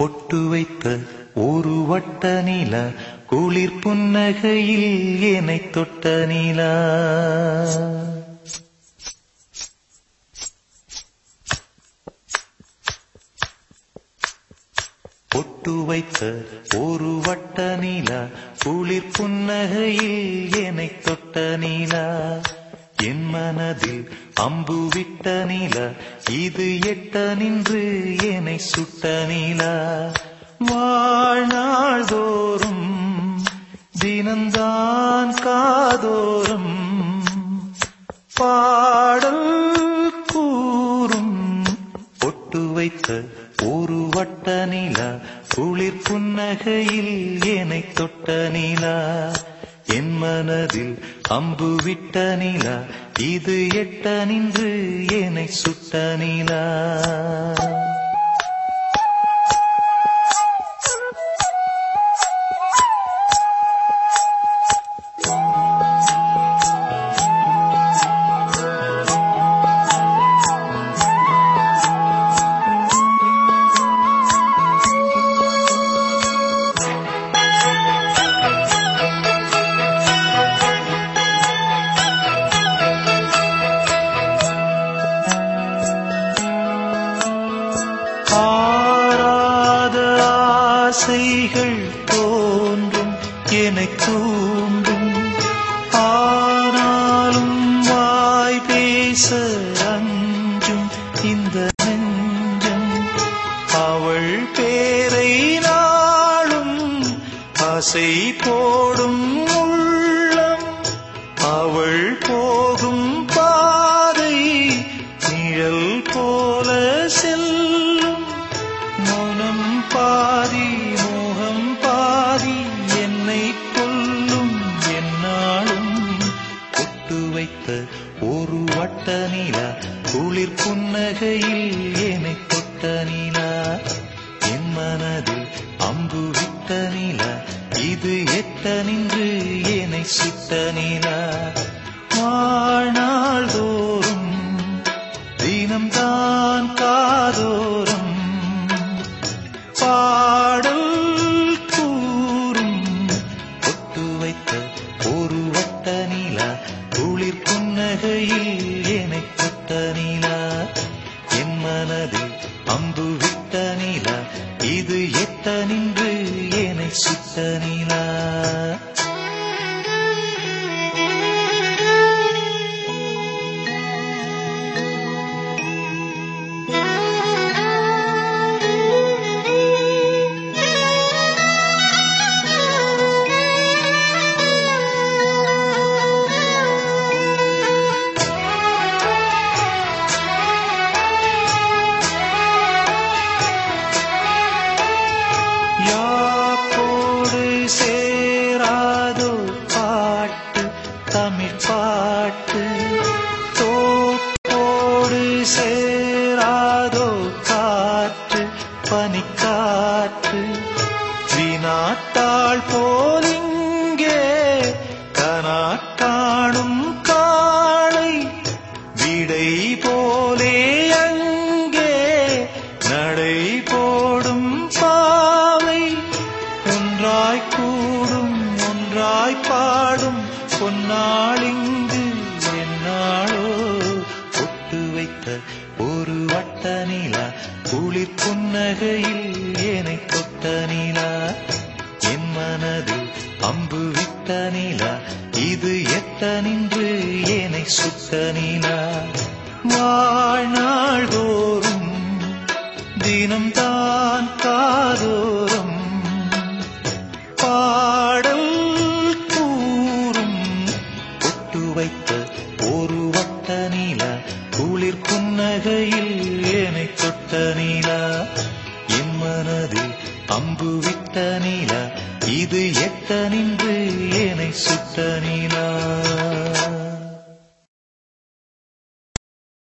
பொட்டு வைத்த ஒரு வட்ட நிலா குளிர் புன்னகையில் என்னை தொட்ட நிலா. பொட்டு வைத்த ஒரு வட்ட நிலா குளிர் புன்னகையில் என்னை தொட்ட நிலா. என் மனதில் அம்பு விட்ட நிலா இது எட்ட நின்று என்னை சுட்ட நிலா. வாழ்நாள் தோறும் தினந்தான் காதோறும் பாடல் கூறும். ஒட்டு வைத்த ஒரு வட்ட நிலா குளிர் புன்னகையில் என்னை தொட்ட நிலா. என் மனதில் அம்பு விட்ட நிலா இது எட்ட நின்று என்னை சுட்ட நிலா. ஆசைகள் தோன்றும் என தூண்டும் ஆனாலும் வாய் பேச அஞ்சும் இந்த நெஞ்சம். அவள் பேரை நாளும் ஆசை போடும் வட்ட நிலா குளிர் புன்னகையில் என்னை தொட்ட நிலா. என் மனதில் அம்பு விட்ட நிலா இது எட்ட நின்று என்னை சுட்ட நிலா. வாழ்நாள் தோறும் தினம்தான் காதோ நகையில் என்னை தொட்ட நிலா. என் மனதில் அம்பு விட்ட நிலா. இது எத்த நின்று என்னை சுத்த நிலா. காற்று. வினாட்டாள் போலிங்கே கனாட்டாணும் காளை விடை போலே அங்கே நடை போடும் பாவை ஒன்றாய் கூடும் ஒன்றாய் பாடும் பொன்னாளிங்கு என்னாளோ ஒட்டு வைத்த ஒரு குளிர் புன்னகையில் என்னை தொட்ட நிலா என் மனதில் அம்பு விட்ட நிலா இது எட்ட நின்று என்னை சுத்த நிலா. வாழ்நாள் தோறும் தினம்தான் காதோறும் பொட்டு வைத்த ஒரு வட்ட நிலா குளிர் புன்னகையில் ஏனை தொட்ட நிலா. என் மனதில் அம்பு விட்ட நிலா இது எட்ட நின்று ஏனை சுட்ட நீலா.